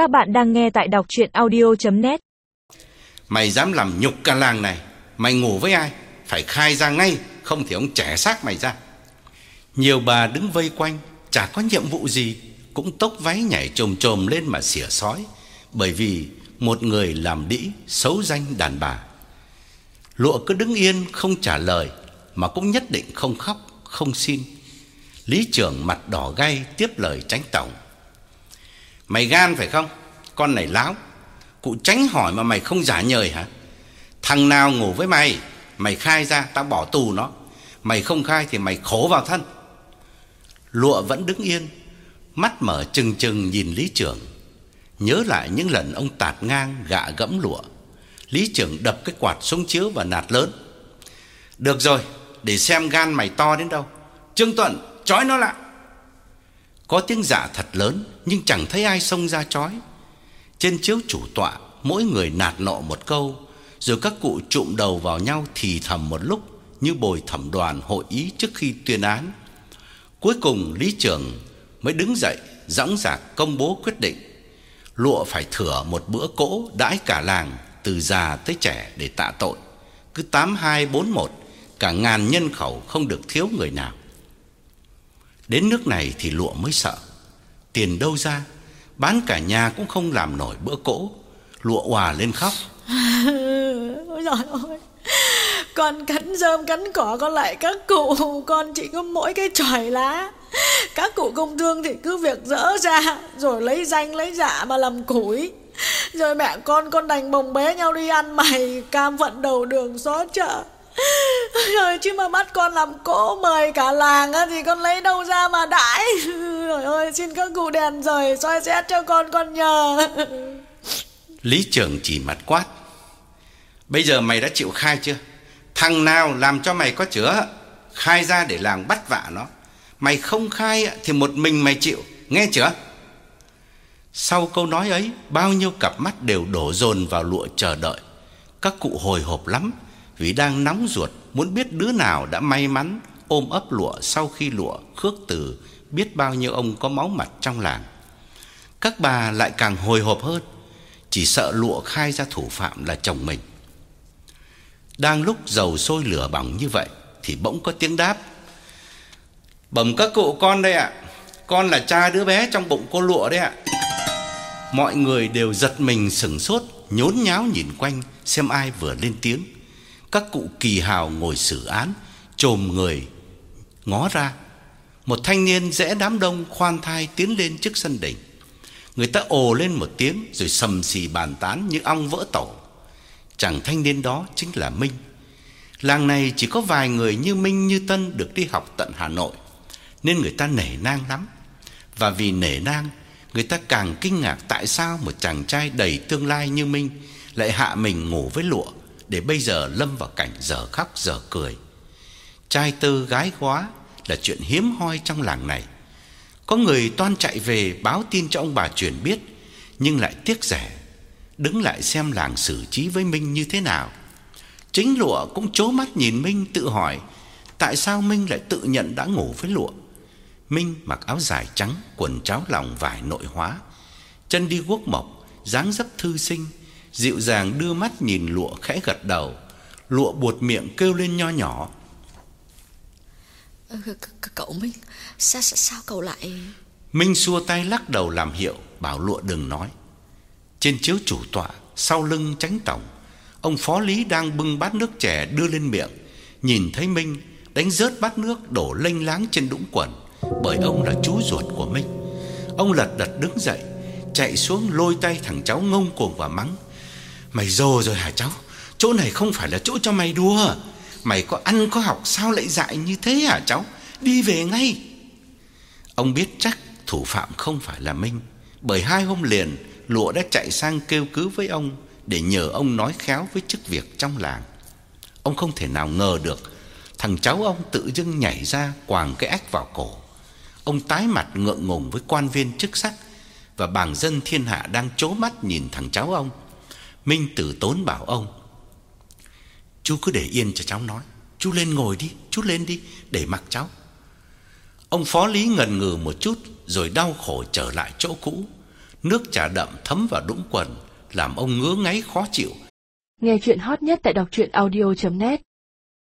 Các bạn đang nghe tại đọc chuyện audio.net Mày dám làm nhục cả làng này. Mày ngủ với ai? Phải khai ra ngay, Không thì ông trẻ xác mày ra. Nhiều bà đứng vây quanh, Chả có nhiệm vụ gì, Cũng tốc váy nhảy trồm trồm lên mà xỉa sói, Bởi vì một người làm đĩ Xấu danh đàn bà. Lụa cứ đứng yên, không trả lời, Mà cũng nhất định không khóc, Không xin. Lý trưởng mặt đỏ gay tiếp lời tránh tổng Mày gan phải không? Con này láo. Cụ tránh hỏi mà mày không giả nhời hả? Thằng nào ngủ với mày Mày khai ra, tao bỏ tù nó. Mày không khai thì mày khổ vào thân. Lụa vẫn đứng yên, Mắt mở trừng trừng nhìn lý trưởng. Nhớ lại những lần ông tạt ngang gạ gẫm lụa. Lý trưởng đập cái quạt xuống chiếu và nạt lớn. Được rồi, Để xem gan mày to đến đâu. Trương Tuấn trói nó lại. Có tiếng dạ thật lớn, Nhưng chẳng thấy ai xông ra chói Trên chiếu chủ tọa, Mỗi người nạt nọ một câu, Rồi các cụ trụm đầu vào nhau Thì thầm một lúc, Như bồi thẩm đoàn hội ý trước khi tuyên án. Cuối cùng, lý trưởng Mới đứng dậy dõng dạc công bố quyết định. Lụa phải thừa một bữa cỗ Đãi cả làng, Từ già tới trẻ để tạ tội. Cứ tám hai bốn một, Cả ngàn nhân khẩu không được thiếu người nào. Đến nước này thì lụa mới sợ. Tiền đâu ra, Bán cả nhà cũng không làm nổi bữa cỗ. Lụa hòa lên khóc. Ôi giời ơi Con cắn rơm cắn cỏ con lại các cụ. Con chỉ có mỗi cái chòi lá. Các cụ công thương thì cứ việc dỡ ra, Rồi lấy danh, lấy dạ mà làm củi. Rồi mẹ con con đành bồng bế nhau đi ăn mày, Cam phận đầu đường xó chợ. Trời, chứ mà bắt con làm cỗ mời cả làng á, thì con lấy đâu ra mà đãi? Trời ơi, xin các cụ đèn rời, soi xét cho con con nhờ. Lý trưởng chỉ mặt quát. Bây giờ mày đã chịu khai chưa? Thằng nào làm cho mày có chữa? Khai ra để làng bắt vạ nó. Mày không khai thì một mình mày chịu. Nghe chưa? Sau câu nói ấy, Bao nhiêu cặp mắt đều đổ dồn vào lụa chờ đợi. Các cụ hồi hộp lắm, Vì đang nóng ruột. Muốn biết đứa nào đã may mắn Ôm ấp lụa sau khi lụa khước từ, Biết bao nhiêu ông có máu mặt trong làng. Các bà lại càng hồi hộp hơn, Chỉ sợ lụa khai ra thủ phạm là chồng mình. Đang lúc dầu sôi lửa bỏng như vậy Thì bỗng có tiếng đáp. Bẩm các cụ con đây ạ, Con là cha đứa bé trong bụng cô lụa đấy ạ. Mọi người đều giật mình sững sốt, Nhốn nháo nhìn quanh Xem ai vừa lên tiếng. Các cụ kỳ hào ngồi xử án Trồm người, Ngó ra. Một thanh niên rẽ đám đông khoan thai tiến lên trước sân đình. Người ta ồ lên một tiếng Rồi sầm xì bàn tán như ong vỡ tổ. Chàng thanh niên đó chính là Minh. Làng này chỉ có vài người như Minh, như Tân Được đi học tận Hà Nội, Nên người ta nể nang lắm. Và vì nể nang, Người ta càng kinh ngạc tại sao Một chàng trai đầy tương lai như Minh Lại hạ mình ngủ với lụa. Để bây giờ lâm vào cảnh giờ khóc giờ cười. Trai tơ gái góa Là chuyện hiếm hoi trong làng này. Có người toan chạy về báo tin cho ông bà truyền biết, Nhưng lại tiếc rẻ, Đứng lại xem làng xử trí với Minh như thế nào. Chính lụa cũng chố mắt nhìn Minh tự hỏi, Tại sao Minh lại tự nhận đã ngủ với lụa? Minh mặc áo dài trắng, Quần cháo lòng vải nội hóa, Chân đi guốc mộc, dáng dấp thư sinh Dịu dàng đưa mắt nhìn lụa khẽ gật đầu. Lụa buột miệng kêu lên nho nhỏ. Ờ, Cậu Minh sao, sao, sao cậu lại Minh xua tay lắc đầu làm hiệu Bảo lụa đừng nói. Trên chiếu chủ tọa Sau lưng tránh tổng Ông phó lý đang bưng bát nước chè đưa lên miệng. Nhìn thấy Minh Đánh rớt bát nước đổ lênh láng trên đũng quần Bởi ông là chú ruột của Minh. Ông lật đật đứng dậy Chạy xuống lôi tay thằng cháu ngông cuồng và mắng Mày rồ rồi hả cháu? Chỗ này không phải là chỗ cho mày đùa. Mày có ăn, có học, sao lại dại như thế hả cháu? Đi về ngay. Ông biết chắc thủ phạm không phải là Minh, Bởi hai hôm liền, Lụa đã chạy sang kêu cứu với ông Để nhờ ông nói khéo với chức việc trong làng. Ông không thể nào ngờ được, Thằng cháu ông tự dưng nhảy ra Quàng cái ách vào cổ. Ông tái mặt ngượng ngùng với quan viên chức sắc Và bàng dân thiên hạ đang chố mắt nhìn thằng cháu ông. Minh tử tốn bảo ông Chú cứ để yên cho cháu nói. Chú lên ngồi đi Chú lên đi Để mặc cháu. Ông phó lý ngần ngừ một chút Rồi đau khổ trở lại chỗ cũ. Nước trà đậm thấm vào đũng quần, làm ông ngứa ngáy khó chịu. Nghe chuyện hot nhất tại đọc truyện audio.net